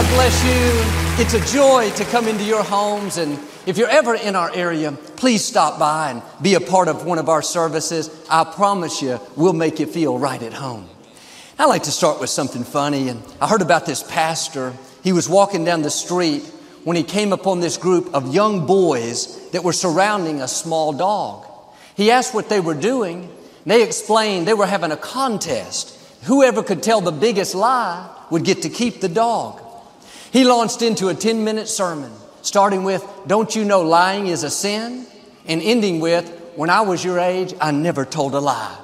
God bless you. It's a joy to come into your homes. And if you're ever in our area, please stop by and be a part of one of our services. I promise you, we'll make you feel right at home. I like to start with something funny. And I heard about this pastor. He was walking down the street when he came upon this group of young boys that were surrounding a small dog. He asked what they were doing. They explained they were having a contest. Whoever could tell the biggest lie would get to keep the dog. He launched into a 10 minute sermon, starting with, Don't you know lying is a sin? and ending with, When I was your age, I never told a lie.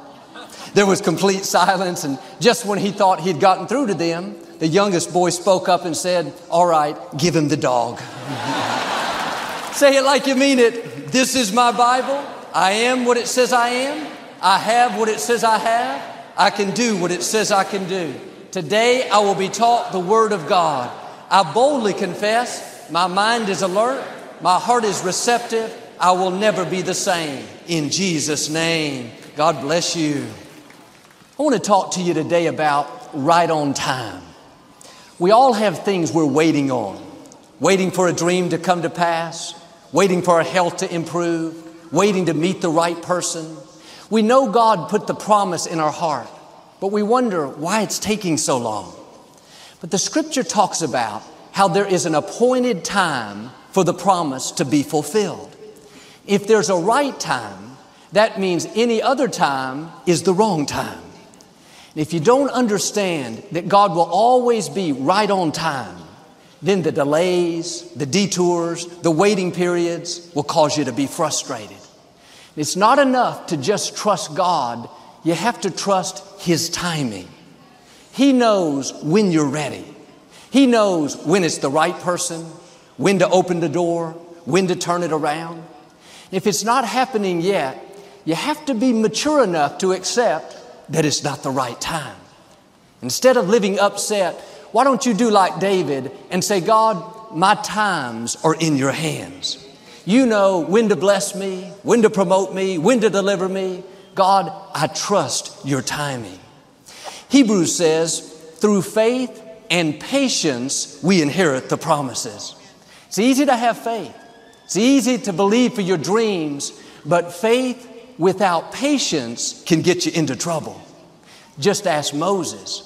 There was complete silence, and just when he thought he'd gotten through to them, the youngest boy spoke up and said, All right, give him the dog. Say it like you mean it. This is my Bible. I am what it says I am. I have what it says I have. I can do what it says I can do. Today I will be taught the Word of God. I boldly confess, my mind is alert, my heart is receptive, I will never be the same. In Jesus' name, God bless you. I want to talk to you today about right on time. We all have things we're waiting on waiting for a dream to come to pass, waiting for our health to improve, waiting to meet the right person. We know God put the promise in our heart but we wonder why it's taking so long. But the scripture talks about how there is an appointed time for the promise to be fulfilled. If there's a right time, that means any other time is the wrong time. if you don't understand that God will always be right on time, then the delays, the detours, the waiting periods will cause you to be frustrated. It's not enough to just trust God you have to trust His timing. He knows when you're ready. He knows when it's the right person, when to open the door, when to turn it around. If it's not happening yet, you have to be mature enough to accept that it's not the right time. Instead of living upset, why don't you do like David and say, God, my times are in your hands. You know when to bless me, when to promote me, when to deliver me. God, I trust your timing. Hebrews says, through faith and patience, we inherit the promises. It's easy to have faith. It's easy to believe for your dreams, but faith without patience can get you into trouble. Just ask Moses.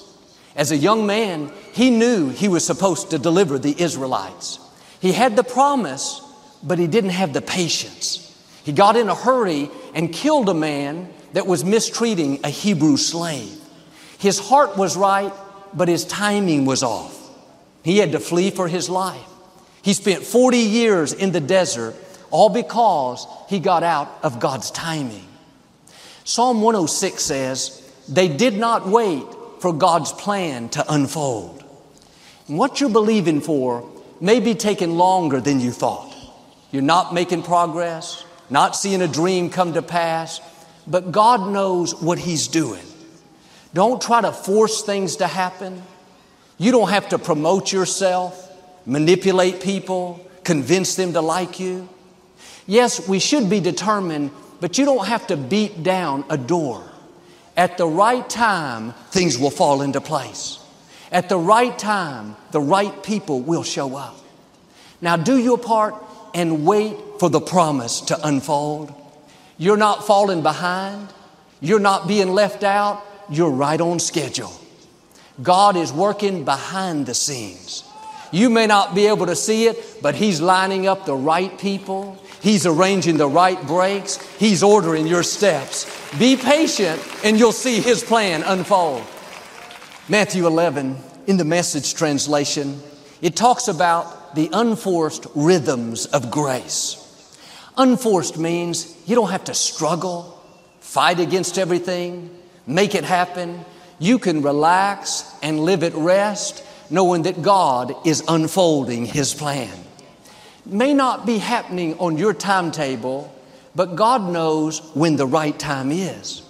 As a young man, he knew he was supposed to deliver the Israelites. He had the promise, but he didn't have the patience. He got in a hurry and killed a man that was mistreating a Hebrew slave. His heart was right, but his timing was off. He had to flee for his life. He spent 40 years in the desert, all because he got out of God's timing. Psalm 106 says, They did not wait for God's plan to unfold. What you're believing for may be taking longer than you thought. You're not making progress, not seeing a dream come to pass, but God knows what He's doing. Don't try to force things to happen. You don't have to promote yourself, manipulate people, convince them to like you. Yes, we should be determined, but you don't have to beat down a door. At the right time, things will fall into place. At the right time, the right people will show up. Now, do your part and wait for the promise to unfold. You're not falling behind. You're not being left out. You're right on schedule. God is working behind the scenes. You may not be able to see it, but He's lining up the right people. He's arranging the right breaks. He's ordering your steps. Be patient and you'll see His plan unfold. Matthew 11, in the message translation, it talks about the unforced rhythms of grace. Unforced means you don't have to struggle, fight against everything, make it happen. You can relax and live at rest knowing that God is unfolding His plan. It may not be happening on your timetable, but God knows when the right time is.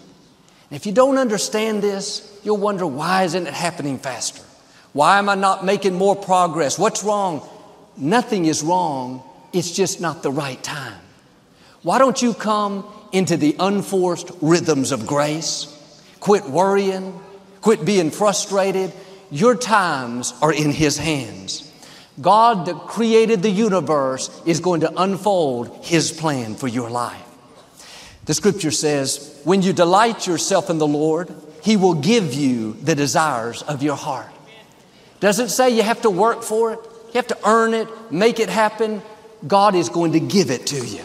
If you don't understand this, you'll wonder why isn't it happening faster? Why am I not making more progress? What's wrong? Nothing is wrong. It's just not the right time. Why don't you come into the unforced rhythms of grace? Quit worrying, quit being frustrated. Your times are in His hands. God that created the universe is going to unfold His plan for your life. The scripture says, when you delight yourself in the Lord, He will give you the desires of your heart. Doesn't say you have to work for it, you have to earn it, make it happen. God is going to give it to you.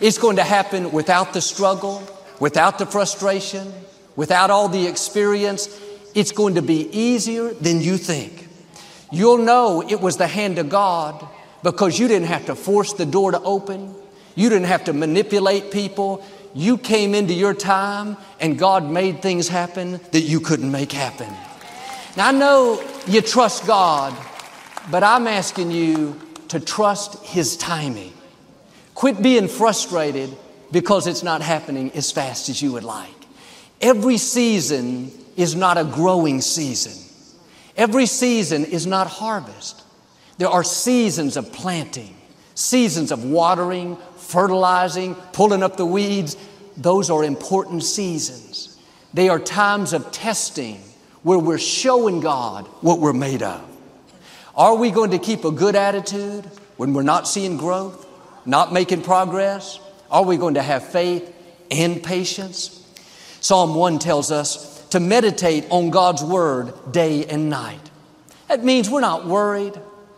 It's going to happen without the struggle, without the frustration, without all the experience. It's going to be easier than you think. You'll know it was the hand of God because you didn't have to force the door to open. You didn't have to manipulate people. You came into your time and God made things happen that you couldn't make happen. Now I know you trust God, but I'm asking you to trust His timing. Quit being frustrated because it's not happening as fast as you would like. Every season is not a growing season. Every season is not harvest. There are seasons of planting, seasons of watering, fertilizing, pulling up the weeds. Those are important seasons. They are times of testing where we're showing God what we're made of. Are we going to keep a good attitude when we're not seeing growth? not making progress? Are we going to have faith and patience? Psalm 1 tells us to meditate on God's Word day and night. That means we're not worried,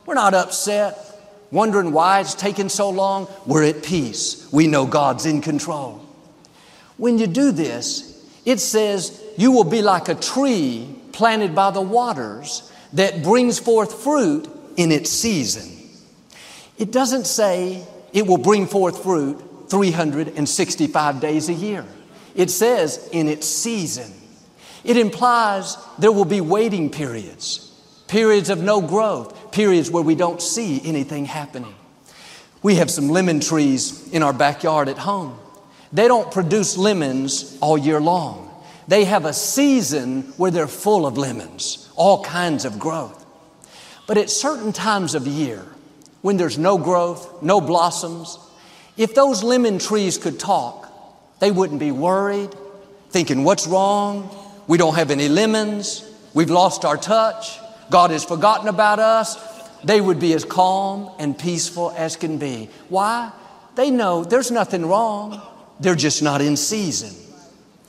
we're not upset, wondering why it's taking so long. We're at peace. We know God's in control. When you do this, it says you will be like a tree planted by the waters that brings forth fruit in its season. It doesn't say it will bring forth fruit 365 days a year. It says in its season. It implies there will be waiting periods, periods of no growth, periods where we don't see anything happening. We have some lemon trees in our backyard at home. They don't produce lemons all year long. They have a season where they're full of lemons, all kinds of growth. But at certain times of year, when there's no growth, no blossoms, if those lemon trees could talk, they wouldn't be worried, thinking, What's wrong? We don't have any lemons. We've lost our touch. God has forgotten about us. They would be as calm and peaceful as can be. Why? They know there's nothing wrong. They're just not in season.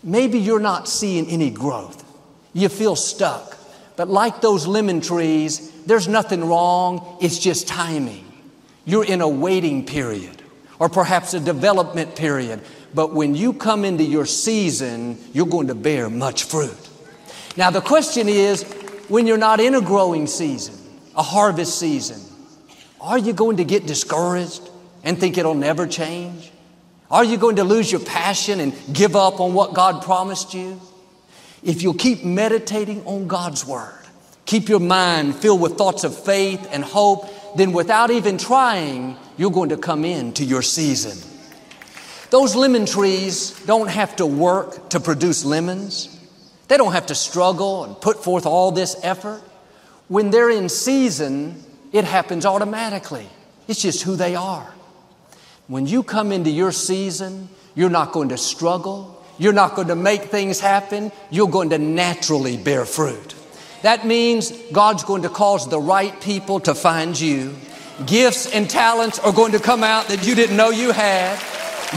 Maybe you're not seeing any growth. You feel stuck. But like those lemon trees, there's nothing wrong. It's just timing. You're in a waiting period or perhaps a development period. But when you come into your season, you're going to bear much fruit. Now, the question is when you're not in a growing season, a harvest season, are you going to get discouraged and think it'll never change? Are you going to lose your passion and give up on what God promised you? If you'll keep meditating on God's Word, keep your mind filled with thoughts of faith and hope then without even trying, you're going to come into your season. Those lemon trees don't have to work to produce lemons. They don't have to struggle and put forth all this effort. When they're in season, it happens automatically. It's just who they are. When you come into your season, you're not going to struggle. You're not going to make things happen. You're going to naturally bear fruit. That means God's going to cause the right people to find you. Gifts and talents are going to come out that you didn't know you had.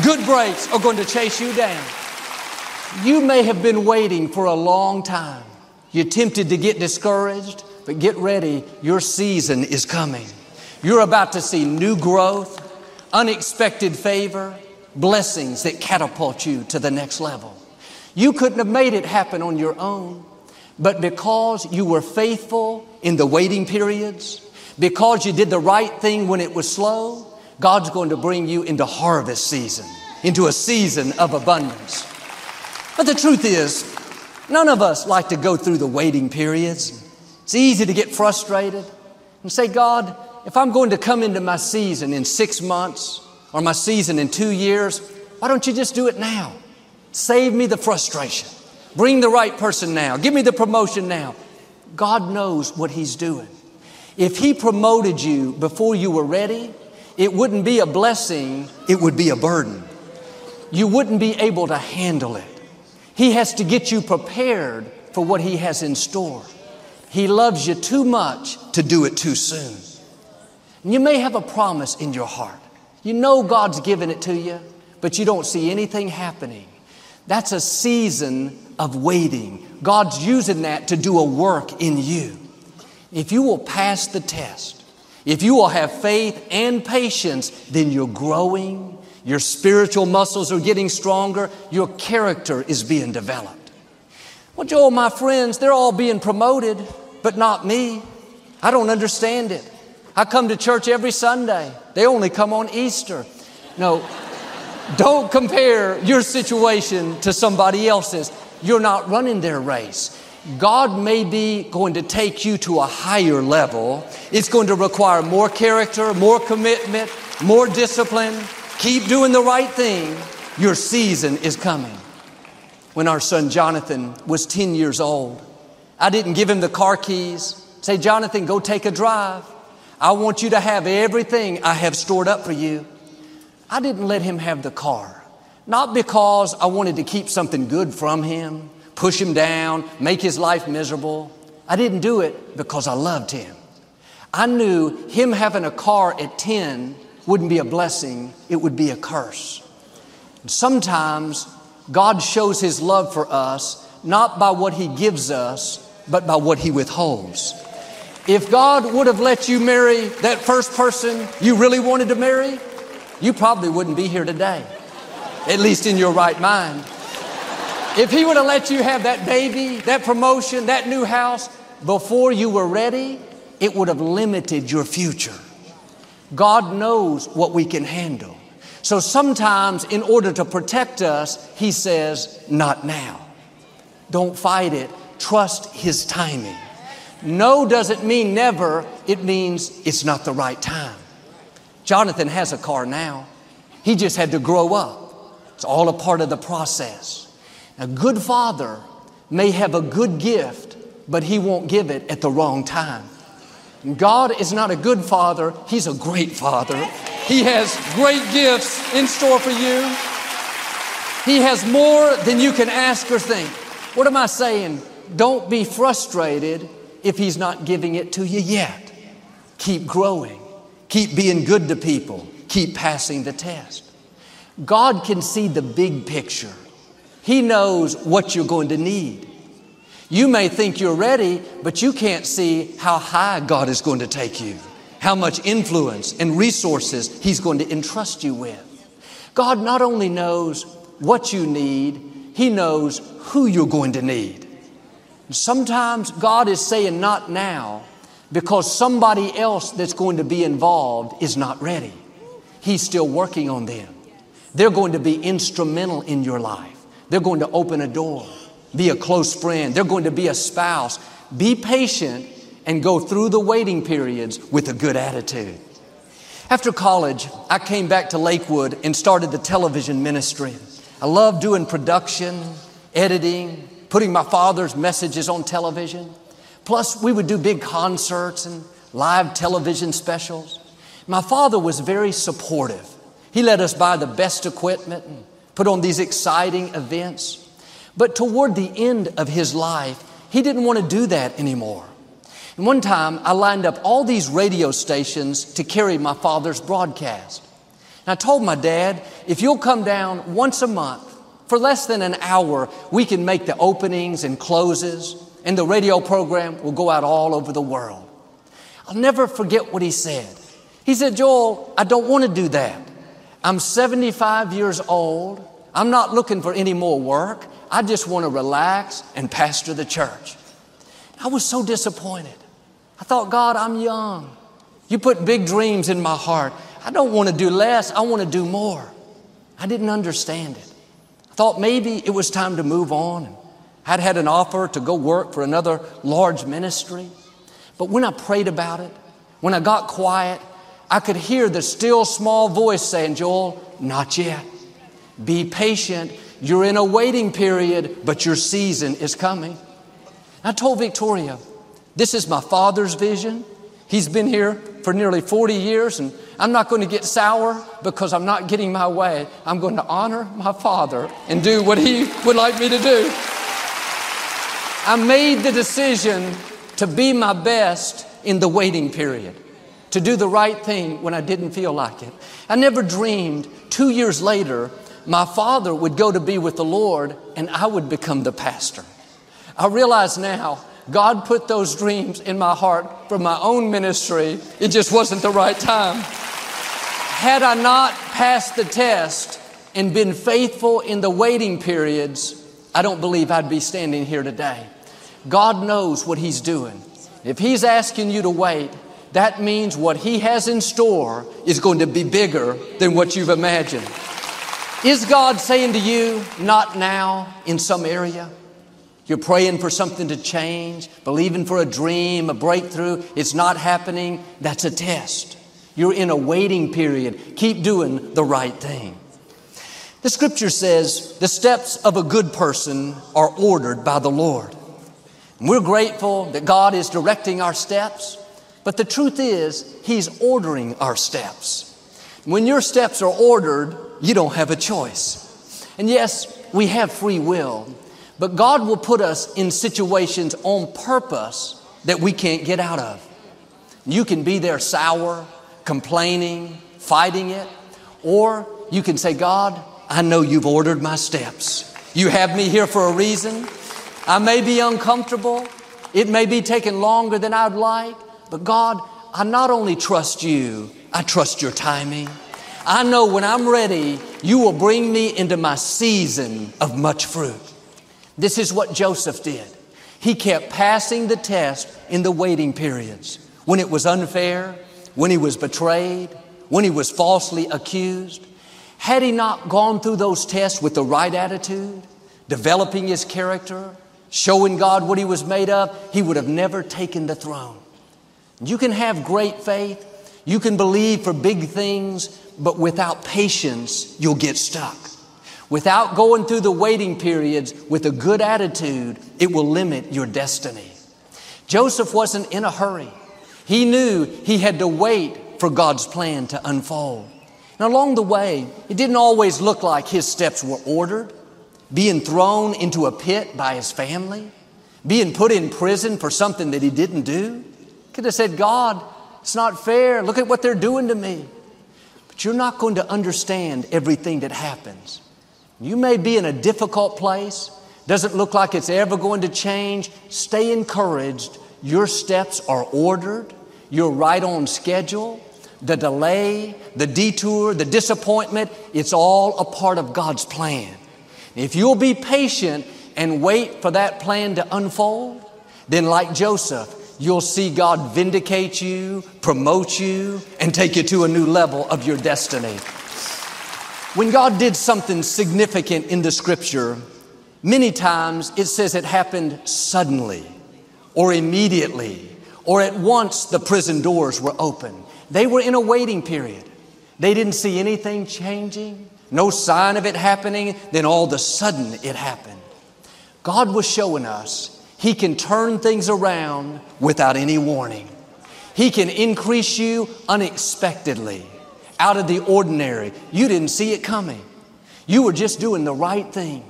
Good breaks are going to chase you down. You may have been waiting for a long time. You're tempted to get discouraged, but get ready. Your season is coming. You're about to see new growth, unexpected favor, blessings that catapult you to the next level. You couldn't have made it happen on your own. But because you were faithful in the waiting periods, because you did the right thing when it was slow, God's going to bring you into harvest season, into a season of abundance. But the truth is, none of us like to go through the waiting periods. It's easy to get frustrated and say, God, if I'm going to come into my season in six months or my season in two years, why don't you just do it now? Save me the frustration. Bring the right person now. Give me the promotion now. God knows what He's doing. If He promoted you before you were ready, it wouldn't be a blessing, it would be a burden. You wouldn't be able to handle it. He has to get you prepared for what He has in store. He loves you too much to do it too soon. You may have a promise in your heart. You know God's given it to you, but you don't see anything happening. That's a season of waiting. God's using that to do a work in you. If you will pass the test, if you will have faith and patience, then you're growing, your spiritual muscles are getting stronger, your character is being developed. Well, Joel, my friends, they're all being promoted, but not me. I don't understand it. I come to church every Sunday. They only come on Easter. No, don't compare your situation to somebody else's. You're not running their race. God may be going to take you to a higher level. It's going to require more character, more commitment, more discipline. Keep doing the right thing. Your season is coming. When our son Jonathan was 10 years old, I didn't give him the car keys. Say, Jonathan, go take a drive. I want you to have everything I have stored up for you. I didn't let him have the car. Not because I wanted to keep something good from him, push him down, make his life miserable. I didn't do it because I loved him. I knew him having a car at 10 wouldn't be a blessing, it would be a curse. And sometimes God shows his love for us not by what he gives us, but by what he withholds. If God would have let you marry that first person you really wanted to marry, you probably wouldn't be here today, at least in your right mind. If He would have let you have that baby, that promotion, that new house before you were ready, it would have limited your future. God knows what we can handle. So sometimes, in order to protect us, He says, Not now. Don't fight it. Trust His timing. No doesn't mean never, it means it's not the right time. Jonathan has a car now. He just had to grow up. It's all a part of the process. A good father may have a good gift, but he won't give it at the wrong time. God is not a good father, He's a great father. He has great gifts in store for you. He has more than you can ask or think. What am I saying? Don't be frustrated if He's not giving it to you yet. Keep growing. Keep being good to people. Keep passing the test. God can see the big picture. He knows what you're going to need. You may think you're ready, but you can't see how high God is going to take you, how much influence and resources He's going to entrust you with. God not only knows what you need, He knows who you're going to need. Sometimes God is saying not now because somebody else that's going to be involved is not ready. He's still working on them. They're going to be instrumental in your life. They're going to open a door, be a close friend. They're going to be a spouse. Be patient and go through the waiting periods with a good attitude. After college, I came back to Lakewood and started the television ministry. I love doing production, editing, putting my father's messages on television. Plus, we would do big concerts and live television specials. My father was very supportive. He let us buy the best equipment and put on these exciting events. But toward the end of his life, he didn't want to do that anymore. And one time, I lined up all these radio stations to carry my father's broadcast. And I told my dad, if you'll come down once a month for less than an hour, we can make the openings and closes, and the radio program will go out all over the world. I'll never forget what he said. He said, Joel, I don't want to do that. I'm 75 years old. I'm not looking for any more work. I just want to relax and pastor the church. I was so disappointed. I thought, God, I'm young. You put big dreams in my heart. I don't want to do less, I want to do more. I didn't understand it. I thought maybe it was time to move on. I'd had an offer to go work for another large ministry. But when I prayed about it, when I got quiet, I could hear the still small voice saying, Joel, not yet. Be patient. You're in a waiting period, but your season is coming. I told Victoria, this is my father's vision. He's been here for nearly 40 years, and I'm not going to get sour because I'm not getting my way. I'm going to honor my father and do what he would like me to do. I made the decision to be my best in the waiting period. To do the right thing when I didn't feel like it. I never dreamed two years later my father would go to be with the Lord and I would become the pastor. I realize now God put those dreams in my heart for my own ministry. It just wasn't the right time. Had I not passed the test and been faithful in the waiting periods, I don't believe I'd be standing here today. God knows what He's doing. If He's asking you to wait, that means what He has in store is going to be bigger than what you've imagined. Is God saying to you, not now in some area? You're praying for something to change, believing for a dream, a breakthrough. It's not happening. That's a test. You're in a waiting period. Keep doing the right thing. The scripture says the steps of a good person are ordered by the Lord. And we're grateful that God is directing our steps, but the truth is, He's ordering our steps. When your steps are ordered, you don't have a choice. And yes, we have free will, but God will put us in situations on purpose that we can't get out of. You can be there sour, complaining, fighting it, or you can say, God, I know you've ordered my steps. You have me here for a reason. I may be uncomfortable. It may be taking longer than I'd like, but God, I not only trust you, I trust your timing. I know when I'm ready, you will bring me into my season of much fruit. This is what Joseph did. He kept passing the test in the waiting periods. When it was unfair, when he was betrayed, when he was falsely accused. Had he not gone through those tests with the right attitude, developing his character, showing God what he was made of, he would have never taken the throne. You can have great faith, you can believe for big things, but without patience, you'll get stuck. Without going through the waiting periods with a good attitude, it will limit your destiny. Joseph wasn't in a hurry. He knew he had to wait for God's plan to unfold. And along the way, it didn't always look like his steps were ordered. Being thrown into a pit by his family, being put in prison for something that he didn't do. Could have said, God, it's not fair. Look at what they're doing to me. But you're not going to understand everything that happens. You may be in a difficult place, doesn't look like it's ever going to change. Stay encouraged. Your steps are ordered, you're right on schedule. The delay, the detour, the disappointment, it's all a part of God's plan. If you'll be patient and wait for that plan to unfold, then like Joseph, you'll see God vindicate you, promote you, and take you to a new level of your destiny. When God did something significant in the scripture, many times it says it happened suddenly or immediately or at once the prison doors were open. They were in a waiting period. They didn't see anything changing, no sign of it happening. Then all of a sudden it happened. God was showing us He can turn things around without any warning. He can increase you unexpectedly, out of the ordinary. You didn't see it coming. You were just doing the right thing,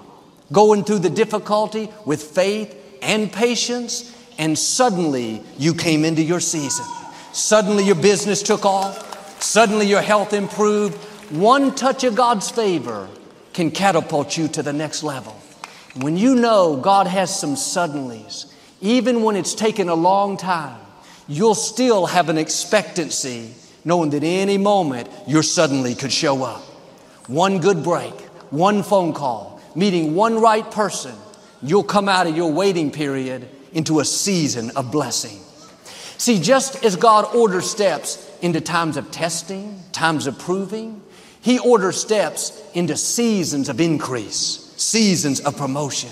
going through the difficulty with faith and patience, and suddenly you came into your season. Suddenly your business took off. Suddenly your health improved. One touch of God's favor can catapult you to the next level. When you know God has some suddenlies, even when it's taken a long time, you'll still have an expectancy knowing that any moment your suddenly could show up. One good break, one phone call, meeting one right person, you'll come out of your waiting period into a season of blessing. See, just as God orders steps into times of testing, times of proving, He orders steps into seasons of increase, seasons of promotion.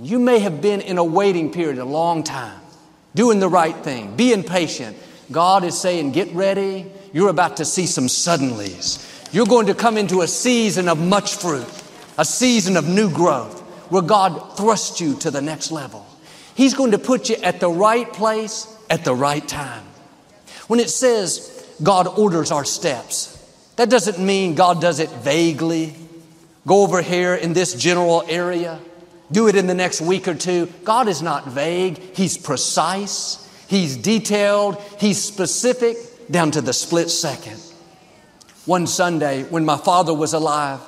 You may have been in a waiting period a long time, doing the right thing, being patient. God is saying, Get ready. You're about to see some suddenlies. You're going to come into a season of much fruit, a season of new growth, where God thrusts you to the next level. He's going to put you at the right place at the right time. When it says God orders our steps, that doesn't mean God does it vaguely. Go over here in this general area, do it in the next week or two. God is not vague, He's precise, He's detailed, He's specific. down to the split second. One Sunday, when my father was alive,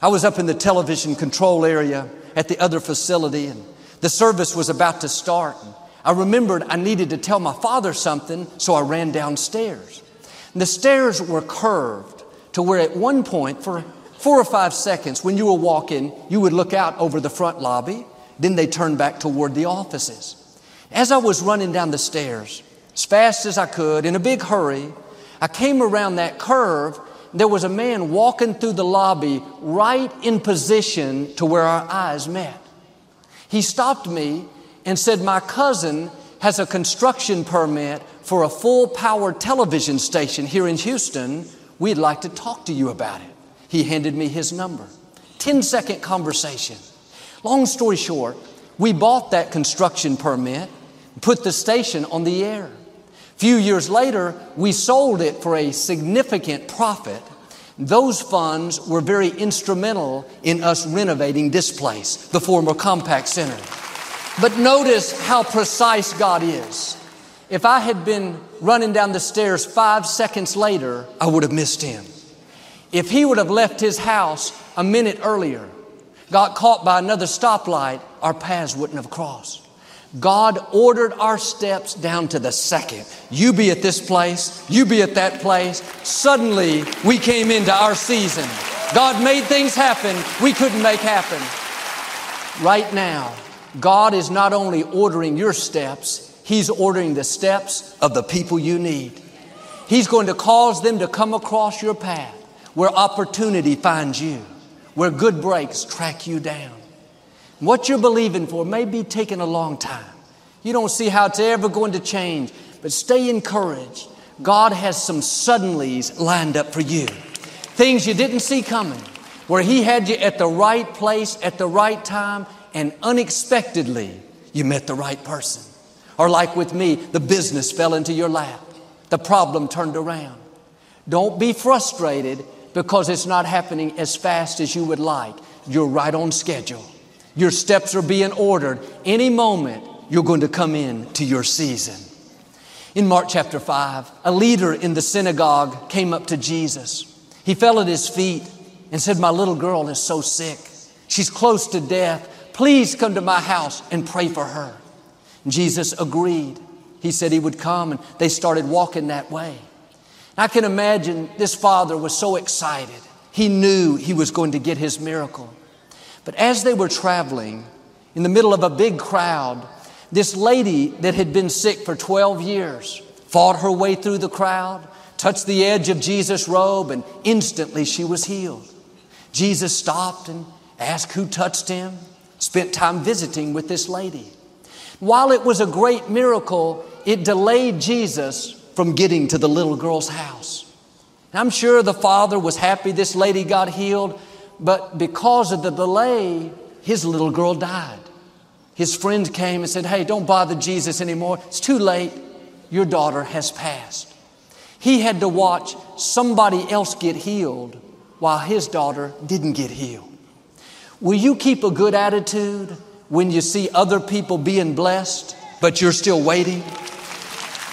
I was up in the television control area at the other facility, and the service was about to start. I remembered I needed to tell my father something, so I ran downstairs. And the stairs were curved to where at one point, for four or five seconds, when you were walking, you would look out over the front lobby, then they turned back toward the offices. As I was running down the stairs, as fast as I could, in a big hurry, I came around that curve. There was a man walking through the lobby right in position to where our eyes met. He stopped me and said, My cousin has a construction permit for a full power television station here in Houston. We'd like to talk to you about it. He handed me his number. 10 second conversation. Long story short, we bought that construction permit, put the station on the air. Few years later, we sold it for a significant profit. Those funds were very instrumental in us renovating this place, the former Compaq Center. But notice how precise God is. If I had been running down the stairs five seconds later, I would have missed him. If he would have left his house a minute earlier, got caught by another stoplight, our paths wouldn't have crossed. God ordered our steps down to the second. You be at this place, you be at that place. Suddenly, we came into our season. God made things happen we couldn't make happen. Right now, God is not only ordering your steps, He's ordering the steps of the people you need. He's going to cause them to come across your path where opportunity finds you, where good breaks track you down. What you're believing for may be taking a long time. You don't see how it's ever going to change, but stay encouraged. God has some suddenlies lined up for you. Things you didn't see coming, where He had you at the right place at the right time and unexpectedly you met the right person. Or, like with me, the business fell into your lap, the problem turned around. Don't be frustrated because it's not happening as fast as you would like. You're right on schedule. Your steps are being ordered. Any moment, you're going to come in to your season. In Mark chapter 5, a leader in the synagogue came up to Jesus. He fell at his feet and said, My little girl is so sick. She's close to death. Please come to my house and pray for her. And Jesus agreed. He said he would come, and they started walking that way. I can imagine this father was so excited. He knew he was going to get his miracle. But as they were traveling in the middle of a big crowd, this lady that had been sick for 12 years fought her way through the crowd, touched the edge of Jesus' robe, and instantly she was healed. Jesus stopped and asked who touched him spent time visiting with this lady. While it was a great miracle, it delayed Jesus from getting to the little girl's house. And I'm sure the father was happy this lady got healed, but because of the delay, his little girl died. His friend came and said, Hey, don't bother Jesus anymore. It's too late. Your daughter has passed. He had to watch somebody else get healed while his daughter didn't get healed. Will you keep a good attitude when you see other people being blessed, but you're still waiting?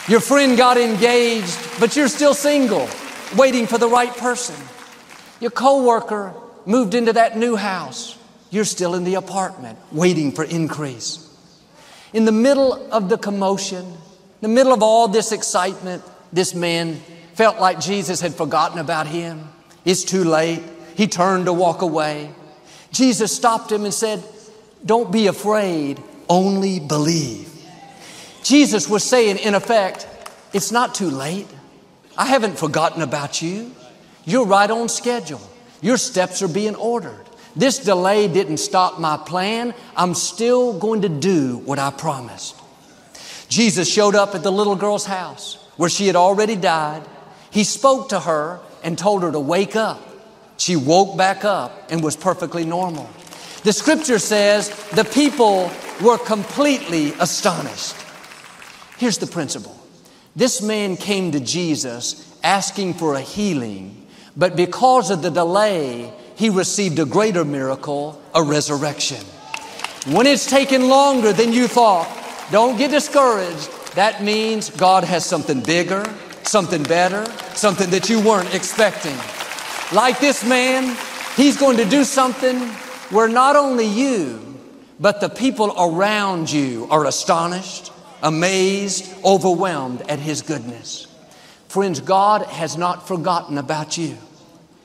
Your friend got engaged, but you're still single, waiting for the right person. Your coworker moved into that new house. You're still in the apartment, waiting for increase. In the middle of the commotion, in the middle of all this excitement, this man felt like Jesus had forgotten about him. It's too late. He turned to walk away. Jesus stopped him and said, Don't be afraid, only believe. Jesus was saying, in effect, It's not too late. I haven't forgotten about you. You're right on schedule. Your steps are being ordered. This delay didn't stop my plan. I'm still going to do what I promised. Jesus showed up at the little girl's house where she had already died. He spoke to her and told her to wake up. She woke back up and was perfectly normal. The scripture says the people were completely astonished. Here's the principle. This man came to Jesus asking for a healing, but because of the delay, he received a greater miracle, a resurrection. When it's taken longer than you thought, don't get discouraged. That means God has something bigger, something better, something that you weren't expecting. Like this man, he's going to do something where not only you, but the people around you are astonished, amazed, overwhelmed at his goodness. Friends, God has not forgotten about you.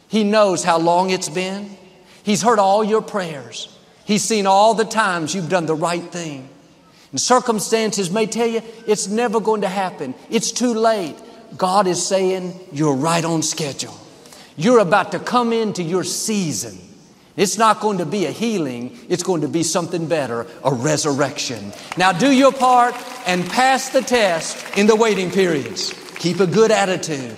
He knows how long it's been. He's heard all your prayers. He's seen all the times you've done the right thing. And circumstances may tell you it's never going to happen. It's too late. God is saying you're right on schedule. You're about to come into your season. It's not going to be a healing, it's going to be something better, a resurrection. Now do your part and pass the test in the waiting periods. Keep a good attitude.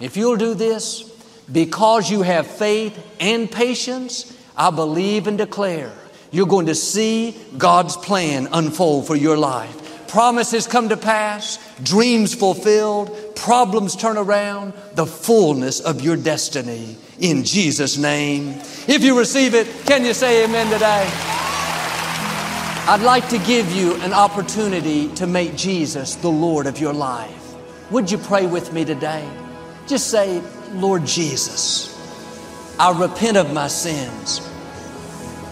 If you'll do this, because you have faith and patience, I believe and declare you're going to see God's plan unfold for your life. Promises come to pass, dreams fulfilled, problems turn around, the fullness of your destiny in Jesus' name. If you receive it, can you say amen today? I'd like to give you an opportunity to make Jesus the Lord of your life. Would you pray with me today? Just say, Lord Jesus, I repent of my sins.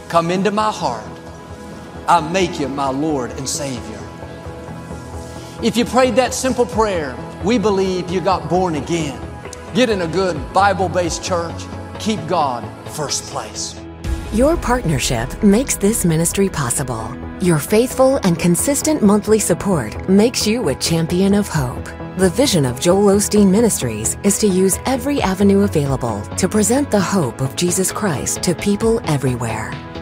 Come into my heart. I make you my Lord and Savior. If you prayed that simple prayer, we believe you got born again. Get in a good Bible based church. Keep God first place. Your partnership makes this ministry possible. Your faithful and consistent monthly support makes you a champion of hope. The vision of Joel Osteen Ministries is to use every avenue available to present the hope of Jesus Christ to people everywhere.